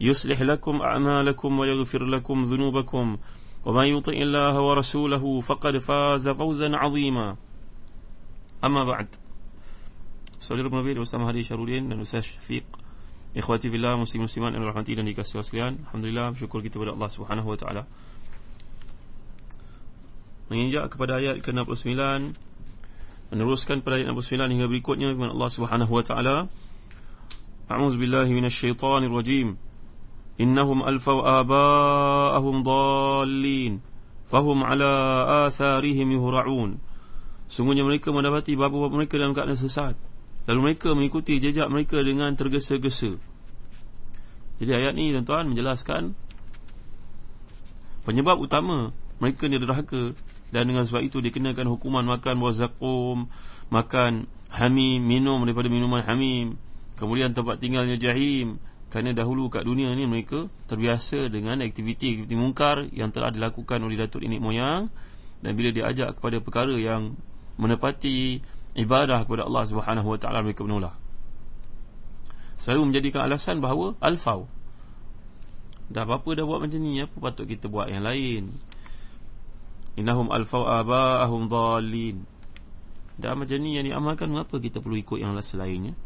يصلح لكم أعمالكم ويغفر لكم ذنوبكم. ومن يطع الله ورسوله فقد فاز فوزا عظيما. أما بعد. سوري ربنا بير وسام هذه شرورين نساش فيق إخواتي في الله مسلمين مسلمان أمن رحمتي لن يكسي وسليان الحمد لله شكر كتاب الله سبحانه وتعالى menginjak kepada ayat ke-69 meneruskan pada ayat 69 hingga berikutnya firman Allah Subhanahu wa إنهم ألفوا آباءهم ضالين فهم على آثارهم يهرعون Sungguhnya mereka mendapati bapa-bapa mereka dalam keadaan sesat Lalu mereka mengikuti jejak mereka dengan tergesa-gesa Jadi ayat ni tuan-tuan menjelaskan Penyebab utama mereka ni derhaka Dan dengan sebab itu dikenakan hukuman makan buah zakum Makan hamim, minum daripada minuman hamim Kemudian tempat tinggalnya jahim kerana dahulu kat dunia ni mereka terbiasa dengan aktiviti-aktiviti mungkar yang telah dilakukan oleh datuk nenek moyang dan bila diajak kepada perkara yang menepati ibadah kepada Allah Subhanahu Wa Taala mereka menolak. Selalu menjadikan alasan bahawa alfau. Dah apa dah buat macam ni apa patut kita buat yang lain. Innahum alfau aba'ahum dhalin. Dah macam ni yang diamalkan mengapa kita perlu ikut yang selainnya?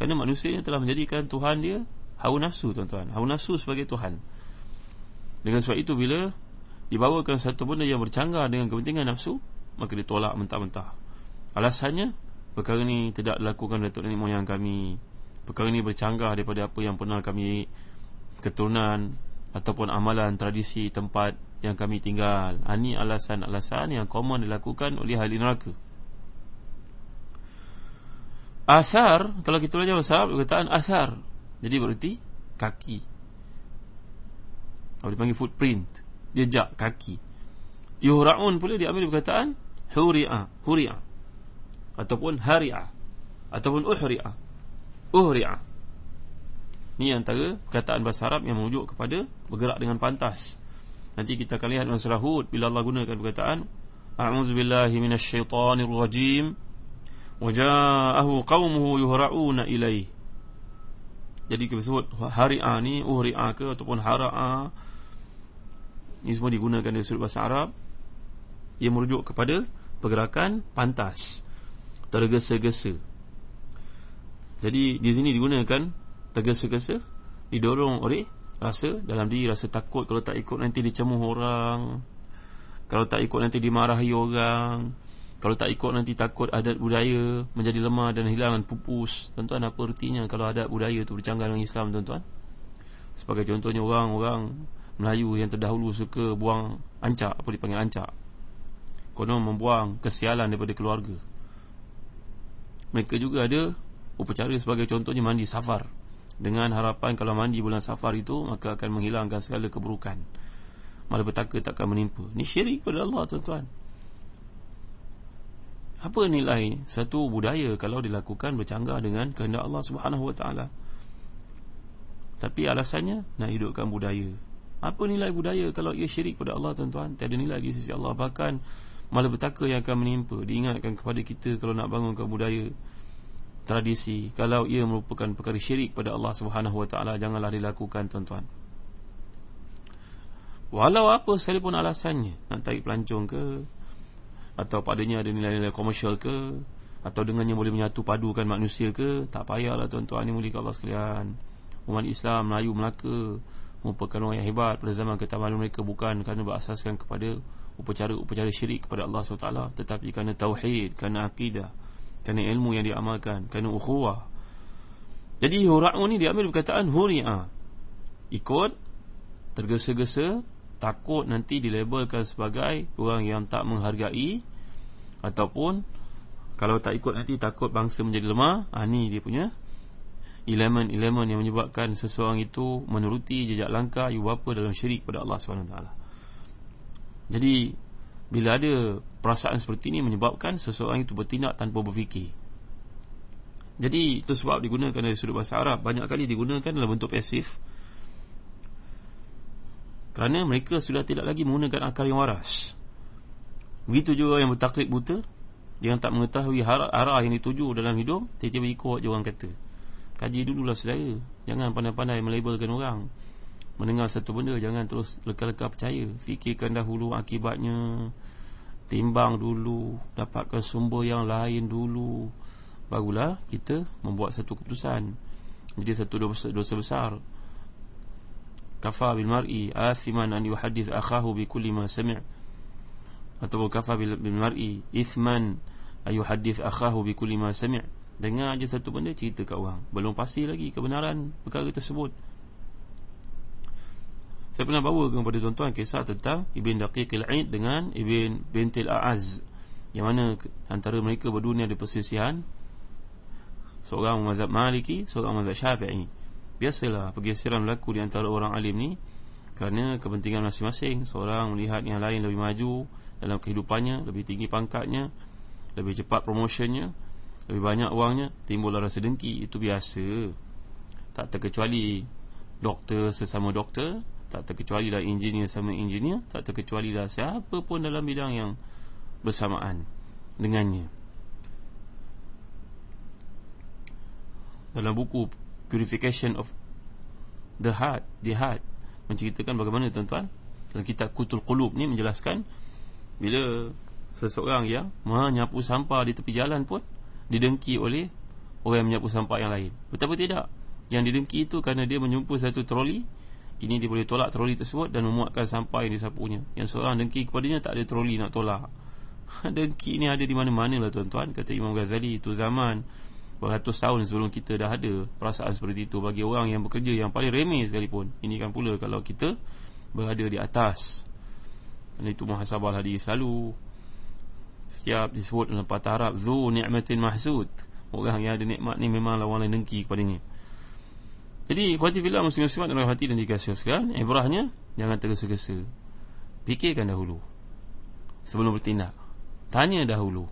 Kerana manusia yang telah menjadikan Tuhan dia hawa nafsu tuan-tuan. Hawa nafsu sebagai tuhan. Dengan sebab itu bila dibawakan satu benda yang bercanggah dengan kepentingan nafsu maka ditolak mentah-mentah. Alasannya perkara ini tidak dilakukan Datuk Nenek Moyang kami. Perkara ini bercanggah daripada apa yang pernah kami keturunan ataupun amalan tradisi tempat yang kami tinggal. Ini ha, alasan-alasan yang common dilakukan oleh ahli neraka. Asar kalau kita belajar bahasa Arab asar jadi berarti kaki. Apa dipanggil footprint, jejak kaki. Yuhra'un pula diambil perkataan huri'a, huri'a. Ataupun hari'a. Ataupun uhri'a. Uhri'a. Ini antara perkataan bahasa Arab yang merujuk kepada bergerak dengan pantas. Nanti kita akan lihat surah Hud bila Allah gunakan perkataan A'udzubillahi minasyaitonirrajim. Waja'ahu qaumuhu yuhra'una ilaihi jadi kita sebut hari'a ni uhri'a ke ataupun hara'a ni semua digunakan dalam sudut bahasa Arab ia merujuk kepada pergerakan pantas tergesa-gesa. Jadi di sini digunakan tergesa-gesa didorong oleh rasa dalam diri rasa takut kalau tak ikut nanti dicemuh orang kalau tak ikut nanti dimarahi orang kalau tak ikut nanti takut adat budaya menjadi lemah dan hilang dan pupus. Tuan-tuan apa artinya kalau adat budaya tu bercanggah dengan Islam tuan-tuan? Sebagai contohnya orang-orang Melayu yang terdahulu suka buang ancak, apa dipanggil ancak. Konon membuang kesialan daripada keluarga. Mereka juga ada upacara sebagai contohnya mandi safar. Dengan harapan kalau mandi bulan safar itu maka akan menghilangkan segala keburukan. Malapetaka takkan menimpa. Ini syirik kepada Allah tuan-tuan. Apa nilai satu budaya kalau dilakukan bercanggah dengan kehendak Allah Subhanahu Wa Taala? Tapi alasannya nak hidupkan budaya. Apa nilai budaya kalau ia syirik pada Allah tuan-tuan? Tiada nilai di sisi Allah bahkan malapetaka yang akan menimpa. Diingatkan kepada kita kalau nak bangunkan budaya tradisi kalau ia merupakan perkara syirik pada Allah Subhanahu Wa Taala janganlah dilakukan tuan-tuan. Walau apa sekalipun alasannya nak tarik pelancong ke atau padanya ada nilai-nilai komersial ke? Atau dengannya boleh menyatu padukan manusia ke? Tak payahlah tuan-tuan. Ini mulia Allah sekalian. Umat Islam Melayu Melaka merupakan orang yang hebat. Pada zaman kita malu mereka bukan kerana berasaskan kepada upacara-upacara syirik kepada Allah SWT tetapi kerana tauhid, kerana akidah, kerana ilmu yang diamalkan, kerana ukhuwah. Jadi hura'un ni diambil perkataan huri'a. Ikut tergesa-gesa takut nanti dilabelkan sebagai orang yang tak menghargai ataupun kalau tak ikut nanti takut bangsa menjadi lemah ha, ni dia punya elemen-elemen yang menyebabkan seseorang itu menuruti jejak langkah ibu bapa dalam syirik pada Allah SWT jadi bila ada perasaan seperti ini menyebabkan seseorang itu bertindak tanpa berfikir. Jadi itu sebab digunakan dari sudut bahasa Arab. Banyak kali digunakan dalam bentuk pasif kerana mereka sudah tidak lagi menggunakan akal yang waras. Begitu juga yang bertaklid buta Yang tak mengetahui arah yang dituju dalam hidup Tiba-tiba ikut je orang kata. Kaji dululah saudara Jangan pandai-pandai melabelkan orang. Mendengar satu benda Jangan terus leka-leka percaya. Fikirkan dahulu akibatnya. Timbang dulu. Dapatkan sumber yang lain dulu. Barulah kita membuat satu keputusan. Jadi satu dosa, dosa besar kafa bil mar'i athiman an yuhaddith akhahu bi kulli ma sami' atau kafa bil, mar'i ithman ay yuhaddith akhahu bi kulli ma sami' dengar aja satu benda cerita kat orang. Belum pasti lagi kebenaran perkara tersebut. Saya pernah bawa kepada tuan-tuan kisah tentang Ibn Daqiq al-Aid dengan Ibn Bintil A'az Yang mana antara mereka berdua ni ada perselisihan. Seorang mazhab Maliki, seorang mazhab Syafi'i biasalah pergeseran berlaku di antara orang alim ni kerana kepentingan masing-masing. Seorang melihat yang lain lebih maju dalam kehidupannya lebih tinggi pangkatnya lebih cepat promotionnya lebih banyak wangnya timbul rasa dengki. Itu biasa. Tak terkecuali doktor sesama doktor tak terkecuali dah engineer sama engineer tak terkecuali dah siapa pun dalam bidang yang bersamaan dengannya. Dalam buku purification of the heart the heart. Menceritakan bagaimana tuan-tuan. Dalam kitab Kutul Qulub ni menjelaskan bila seseorang yang menyapu sampah di tepi jalan pun didengki oleh orang yang menyapu sampah yang lain. Betapa tidak? Yang didengki itu kerana dia menyumpu satu troli. Kini dia boleh tolak troli tersebut dan memuatkan sampah yang disapunya. Yang seorang dengki kepadanya tak ada troli nak tolak. Dengki ni ada di mana-mana lah tuan-tuan kata Imam Ghazali itu zaman beratus tahun sebelum kita dah ada perasaan seperti itu. Bagi orang yang bekerja yang paling remeh sekalipun. Ini kan pula kalau kita berada di atas. Dan itu muhasabah hadis selalu. Setiap disebut dalam patah Arab zu ni'matin mahsud. Orang yang ada nikmat ni memanglah orang lain dengki kepadanya. Jadi khuatibillah muslim-muslimat dalam hati dan dikasihkan ibrahnya jangan tergesa-gesa. Fikirkan dahulu. Sebelum bertindak tanya dahulu.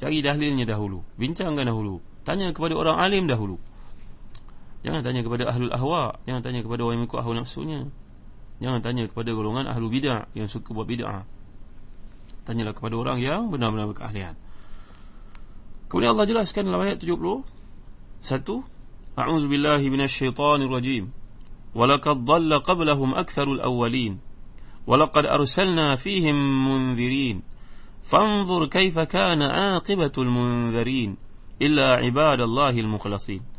Cari dalilnya dahulu. Bincangkan dahulu Tanya kepada orang alim dahulu. Jangan tanya kepada ahlul ahwa Jangan tanya kepada orang yang mengikut ahlu nafsunya. Jangan tanya kepada golongan ahlu bid'ah Yang suka buat bid'ah. Tanyalah kepada orang yang benar-benar berkeahlian. Kemudian Allah jelaskan dalam ayat 70 Satu A'udzu billahi minasyaitonir rajim. Walaqad dhalla qablahum aktharul awwalin. Walaqad arsalna fihim munzirin. Fanzur kaifa kana aqibatul munzirin illa ibadallahil mukhlasin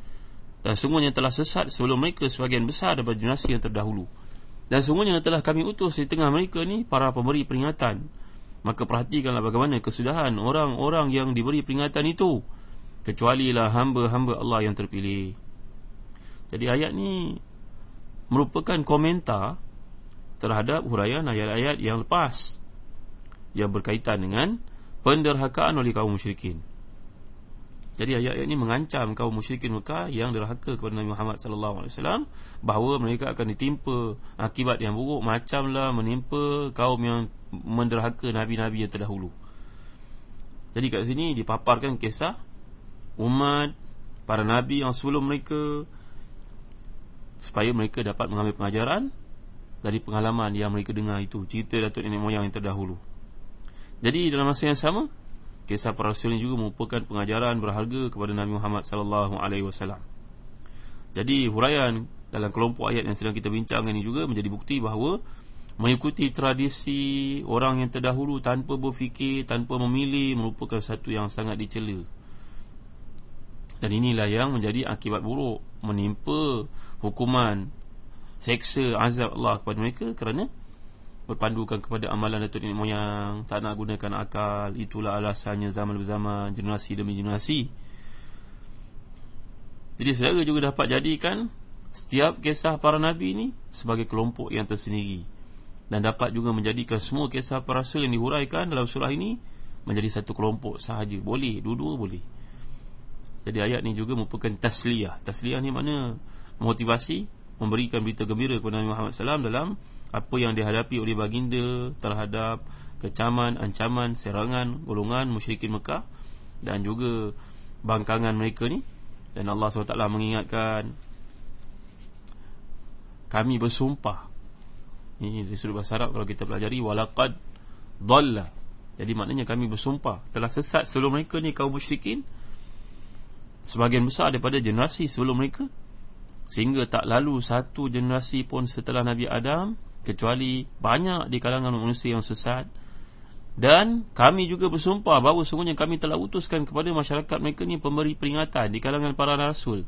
dan sungguhnya telah sesat sebelum mereka sebagian besar daripada generasi yang terdahulu. Dan sungguhnya telah kami utus di tengah mereka ni para pemberi peringatan. Maka perhatikanlah bagaimana kesudahan orang-orang yang diberi peringatan itu. Kecuali lah hamba-hamba Allah yang terpilih. Jadi ayat ni merupakan komentar terhadap huraian ayat-ayat yang lepas. Yang berkaitan dengan penderhakaan oleh kaum musyrikin jadi ayat-ayat ini mengancam kaum musyrikin Mekah yang derhaka kepada Nabi Muhammad sallallahu alaihi wasallam bahawa mereka akan ditimpa akibat yang buruk macamlah menimpa kaum yang menderhaka nabi-nabi yang terdahulu. Jadi kat sini dipaparkan kisah umat para nabi yang sebelum mereka supaya mereka dapat mengambil pengajaran dari pengalaman yang mereka dengar itu cerita datuk nenek moyang yang terdahulu. Jadi dalam masa yang sama kisah para rasul ini juga merupakan pengajaran berharga kepada Nabi Muhammad sallallahu alaihi wasallam. Jadi huraian dalam kelompok ayat yang sedang kita bincang ini juga menjadi bukti bahawa mengikuti tradisi orang yang terdahulu tanpa berfikir, tanpa memilih merupakan satu yang sangat dicela. Dan inilah yang menjadi akibat buruk menimpa hukuman seksa azab Allah kepada mereka kerana berpandukan kepada amalan datuk nenek moyang tak nak gunakan akal itulah alasannya zaman berzaman generasi demi generasi. Jadi saudara juga dapat jadikan setiap kisah para nabi ini sebagai kelompok yang tersendiri. Dan dapat juga menjadikan semua kisah para rasul yang dihuraikan dalam surah ini menjadi satu kelompok sahaja. Boleh dua-dua boleh. Jadi ayat ni juga merupakan tasliyah. Tasliyah ni mana motivasi memberikan berita gembira kepada Nabi Muhammad SAW dalam apa yang dihadapi oleh baginda terhadap kecaman, ancaman, serangan golongan musyrikin Mekah dan juga bangkangan mereka ni. Dan Allah SWT mengingatkan kami bersumpah. Ini di sudut bahasa Arab kalau kita pelajari walaqad dhalla. Jadi maknanya kami bersumpah. Telah sesat sebelum mereka ni kaum musyrikin sebagian besar daripada generasi sebelum mereka. Sehingga tak lalu satu generasi pun setelah Nabi Adam kecuali banyak di kalangan manusia yang sesat. Dan kami juga bersumpah bahawa semuanya kami telah utuskan kepada masyarakat mereka ni pemberi peringatan di kalangan para rasul.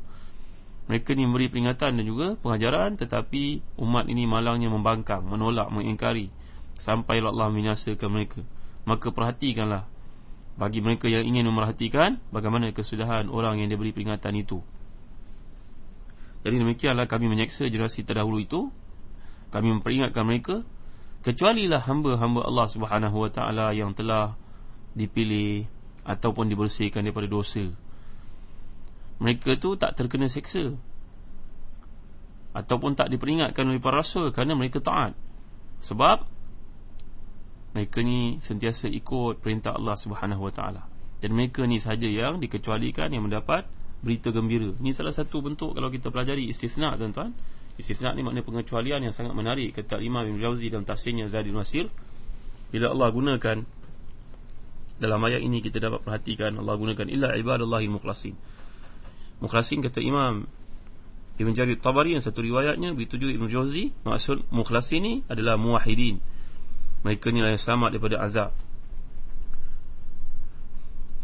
Mereka ni memberi peringatan dan juga pengajaran tetapi umat ini malangnya membangkang menolak mengingkari sampai Allah membinasakan mereka. Maka perhatikanlah bagi mereka yang ingin memerhatikan bagaimana kesudahan orang yang diberi peringatan itu. Jadi demikianlah kami menyeksa generasi terdahulu itu kami memperingatkan mereka kecuali lah hamba-hamba Allah Subhanahu Wa Taala yang telah dipilih ataupun dibersihkan daripada dosa. Mereka tu tak terkena seksa ataupun tak diperingatkan oleh para rasul kerana mereka taat. Sebab mereka ni sentiasa ikut perintah Allah Subhanahu Wa Taala. Dan mereka ni saja yang dikecualikan yang mendapat berita gembira. Ini salah satu bentuk kalau kita pelajari istisna tuan-tuan. Istisna ni makna pengecualian yang sangat menarik. Kata Imam Ibn Jauzi dalam tafsirnya Zadil Masir bila Allah gunakan dalam ayat ini kita dapat perhatikan Allah gunakan illa ibadallahi mukhlasin mukhlasin kata Imam Ibn Jarir Tabari yang satu riwayatnya berituju Ibn Jauzi maksud mukhlasin ni adalah muwahidin mereka ni lah yang selamat daripada azab.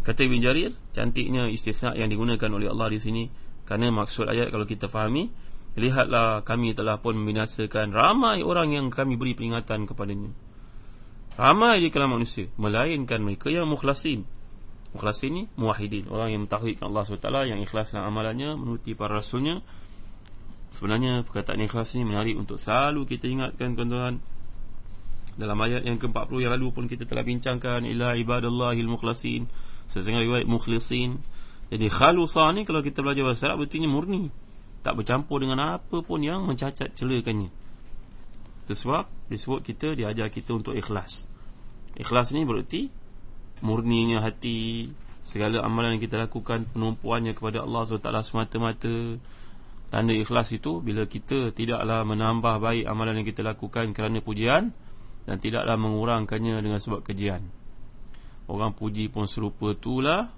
Kata Ibn Jarir cantiknya istisna yang digunakan oleh Allah di sini kerana maksud ayat kalau kita fahami Lihatlah kami telah pun membinasakan ramai orang yang kami beri peringatan kepadanya. Ramai di kalangan manusia Melainkan mereka yang mukhlasin. Mukhlasin ni muwahidin Orang yang mentahidkan Allah SWT Yang ikhlas dalam amalannya Menuruti para rasulnya. Sebenarnya perkataan ikhlas ni menarik untuk selalu kita ingatkan tuan-tuan. Dalam ayat yang ke-40 yang lalu pun kita telah bincangkan Ila ibadallahil mukhlasin. Sesengah riwayat mukhlisin Jadi khalusah ni kalau kita belajar bahasa Arab Berarti murni tak bercampur dengan apa pun yang mencacat celakannya. Itu sebab disebut kita diajar kita untuk ikhlas. Ikhlas ni berarti murninya hati segala amalan yang kita lakukan penumpuannya kepada Allah SWT semata-mata. Tanda ikhlas itu bila kita tidaklah menambah baik amalan yang kita lakukan kerana pujian dan tidaklah mengurangkannya dengan sebab kejian. Orang puji pun serupa itulah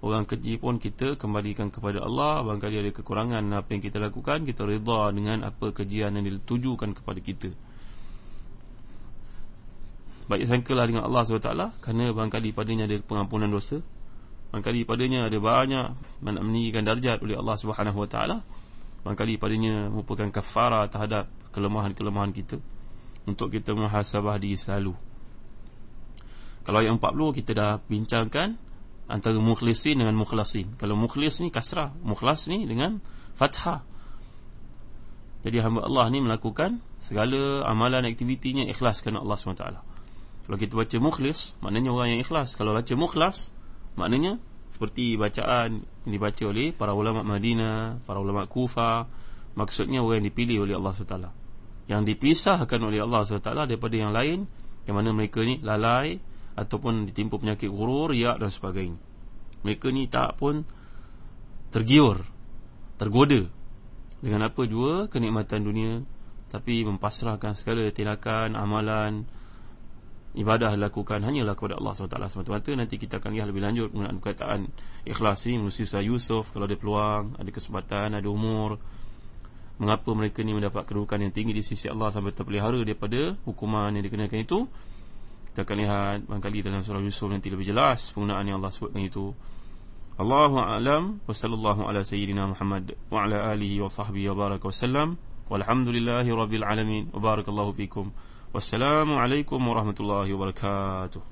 Orang keji pun kita kembalikan kepada Allah. Barangkali ada kekurangan apa yang kita lakukan Kita reda dengan apa kejian yang ditujukan kepada kita. Baik sangkalah dengan Allah SWT Kerana barangkali padanya ada pengampunan dosa. Barangkali padanya ada banyak meninggikan darjat oleh Allah SWT. Barangkali padanya merupakan kafara terhadap kelemahan-kelemahan kita. Untuk kita muhasabah diri selalu. Kalau yang 40 kita dah bincangkan antara mukhlisin dengan mukhlasin. Kalau mukhlis ni kasrah, mukhlas ni dengan fathah. Jadi hamba Allah ni melakukan segala amalan aktivitinya ikhlas kerana Allah SWT. Kalau kita baca mukhlis, maknanya orang yang ikhlas. Kalau baca mukhlas, maknanya seperti bacaan yang dibaca oleh para ulama Madinah, para ulama Kufah, maksudnya orang yang dipilih oleh Allah SWT. Yang dipisahkan oleh Allah SWT daripada yang lain, yang mana mereka ni lalai, ataupun ditimpa penyakit gurur, riak dan sebagainya. Mereka ni tak pun tergiur, tergoda dengan apa jua kenikmatan dunia tapi mempasrahkan segala tindakan, amalan, ibadah dilakukan hanyalah kepada Allah SWT semata-mata. Nanti kita akan lihat lebih lanjut mengenai perkataan ikhlas ini melalui Ustaz Yusuf. Kalau ada peluang, ada kesempatan, ada umur mengapa mereka ni mendapat kedudukan yang tinggi di sisi Allah sampai terpelihara daripada hukuman yang dikenakan itu kita akan lihat barangkali dalam surah Yusuf nanti lebih jelas penggunaan yang Allah sebutkan itu. Allahu a'lam wa sallallahu ala sayyidina Muhammad wa ala alihi wa sahbihi wa baraka wa sallam. Walhamdulillahi rabbil alamin. Wa barakallahu fikum. Wassalamualaikum warahmatullahi wabarakatuh.